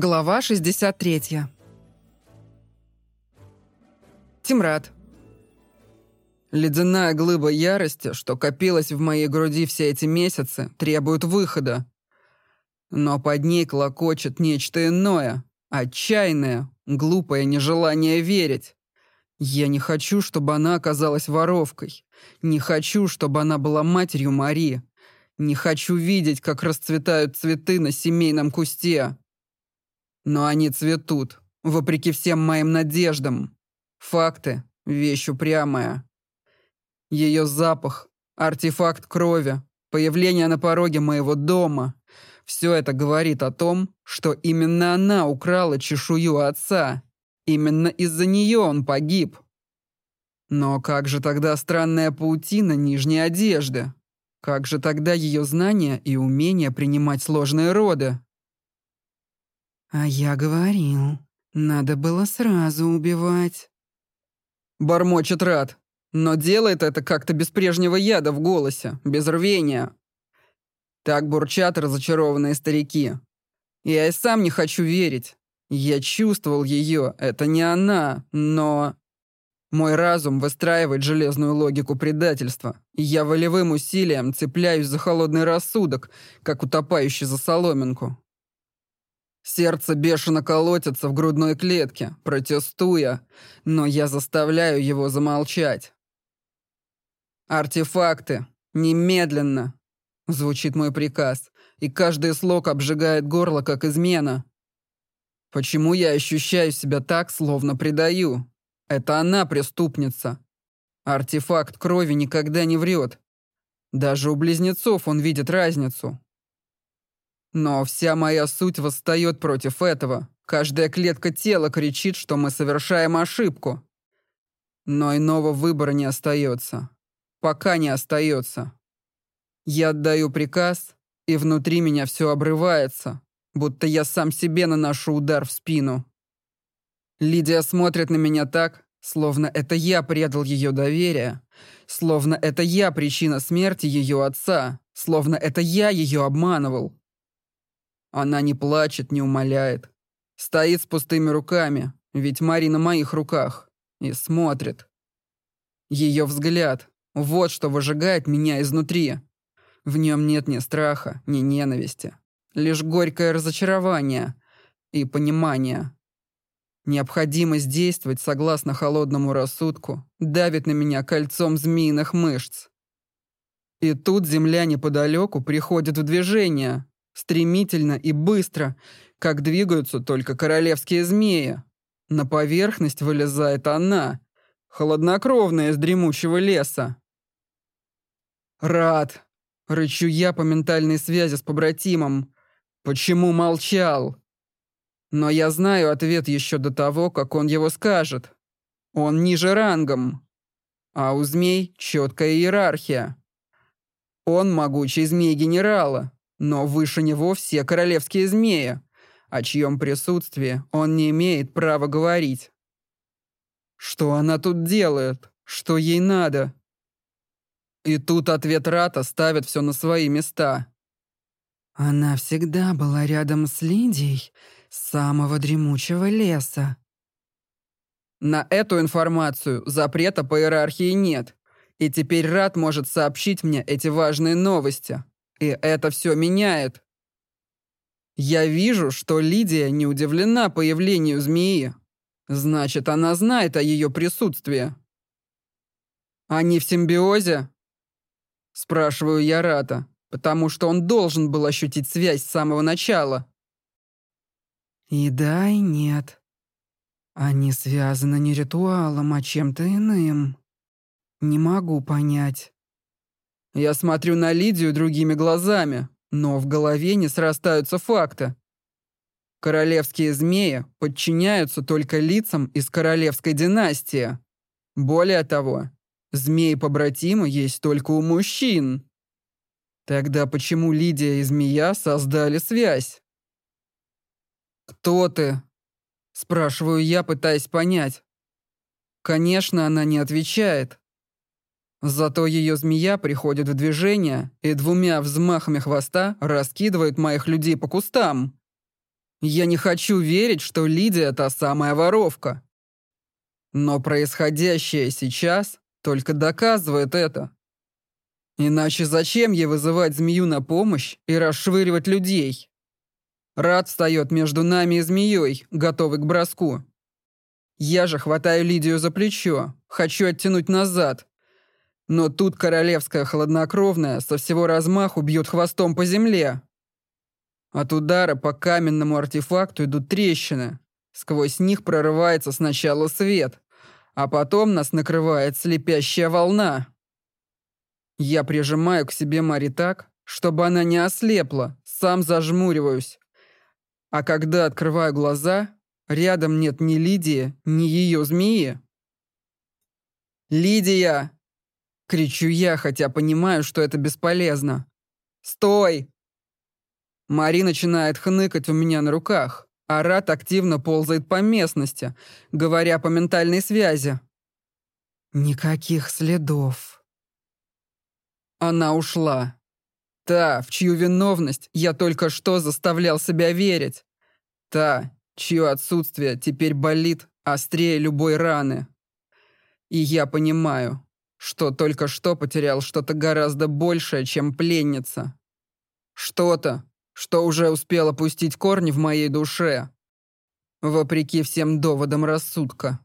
Глава 63. Тимрад. Ледяная глыба ярости, что копилась в моей груди все эти месяцы, требует выхода. Но под ней клокочет нечто иное, отчаянное, глупое нежелание верить. Я не хочу, чтобы она оказалась воровкой. Не хочу, чтобы она была матерью Марии. Не хочу видеть, как расцветают цветы на семейном кусте. Но они цветут, вопреки всем моим надеждам. Факты — вещь упрямая. Ее запах, артефакт крови, появление на пороге моего дома — все это говорит о том, что именно она украла чешую отца. Именно из-за нее он погиб. Но как же тогда странная паутина нижней одежды? Как же тогда ее знания и умение принимать сложные роды? А я говорил, надо было сразу убивать. Бормочет Рад, но делает это как-то без прежнего яда в голосе, без рвения. Так бурчат разочарованные старики. Я и сам не хочу верить. Я чувствовал ее, это не она, но... Мой разум выстраивает железную логику предательства, я волевым усилием цепляюсь за холодный рассудок, как утопающий за соломинку. Сердце бешено колотится в грудной клетке, протестуя, но я заставляю его замолчать. «Артефакты! Немедленно!» — звучит мой приказ, и каждый слог обжигает горло, как измена. Почему я ощущаю себя так, словно предаю? Это она преступница. Артефакт крови никогда не врет. Даже у близнецов он видит разницу. Но вся моя суть восстает против этого. Каждая клетка тела кричит, что мы совершаем ошибку. Но иного выбора не остается. Пока не остается. Я отдаю приказ, и внутри меня все обрывается, будто я сам себе наношу удар в спину. Лидия смотрит на меня так, словно это я предал ее доверие, словно это я причина смерти ее отца, словно это я ее обманывал. Она не плачет, не умоляет. Стоит с пустыми руками, ведь Мари на моих руках, и смотрит. Ее взгляд — вот что выжигает меня изнутри. В нем нет ни страха, ни ненависти. Лишь горькое разочарование и понимание. Необходимость действовать согласно холодному рассудку давит на меня кольцом змеиных мышц. И тут земля неподалеку приходит в движение, стремительно и быстро, как двигаются только королевские змеи. На поверхность вылезает она, холоднокровная из дремучего леса. «Рад!» — рычу я по ментальной связи с побратимом. «Почему молчал?» Но я знаю ответ еще до того, как он его скажет. Он ниже рангом. А у змей четкая иерархия. Он могучий змей генерала, но выше него все королевские змеи, о чьем присутствии он не имеет права говорить. Что она тут делает? Что ей надо? И тут ответ Рата ставит все на свои места. Она всегда была рядом с Лидией самого дремучего леса. На эту информацию запрета по иерархии нет, и теперь Рат может сообщить мне эти важные новости. И это все меняет. Я вижу, что Лидия не удивлена появлению змеи. Значит, она знает о ее присутствии. Они в симбиозе? Спрашиваю я Рата, потому что он должен был ощутить связь с самого начала. И да, и нет. Они связаны не ритуалом, а чем-то иным. Не могу понять. Я смотрю на Лидию другими глазами, но в голове не срастаются факты. Королевские змеи подчиняются только лицам из королевской династии. Более того, змеи-побратимы есть только у мужчин. Тогда почему Лидия и змея создали связь? «Кто ты?» – спрашиваю я, пытаясь понять. Конечно, она не отвечает. Зато ее змея приходит в движение и двумя взмахами хвоста раскидывает моих людей по кустам. Я не хочу верить, что Лидия та самая воровка. Но происходящее сейчас только доказывает это. Иначе зачем ей вызывать змею на помощь и расшвыривать людей? Рад встает между нами и змеей, готовый к броску. Я же хватаю Лидию за плечо, хочу оттянуть назад. Но тут королевская хладнокровная со всего размаху бьет хвостом по земле. От удара по каменному артефакту идут трещины. Сквозь них прорывается сначала свет, а потом нас накрывает слепящая волна. Я прижимаю к себе Мари так, чтобы она не ослепла, сам зажмуриваюсь. А когда открываю глаза, рядом нет ни Лидии, ни ее змеи. «Лидия!» — кричу я, хотя понимаю, что это бесполезно. «Стой!» Мари начинает хныкать у меня на руках. а Рад активно ползает по местности, говоря по ментальной связи. «Никаких следов». Она ушла. Та, в чью виновность я только что заставлял себя верить. Та, чье отсутствие теперь болит острее любой раны. И я понимаю, что только что потерял что-то гораздо большее, чем пленница. Что-то, что уже успело пустить корни в моей душе. Вопреки всем доводам рассудка.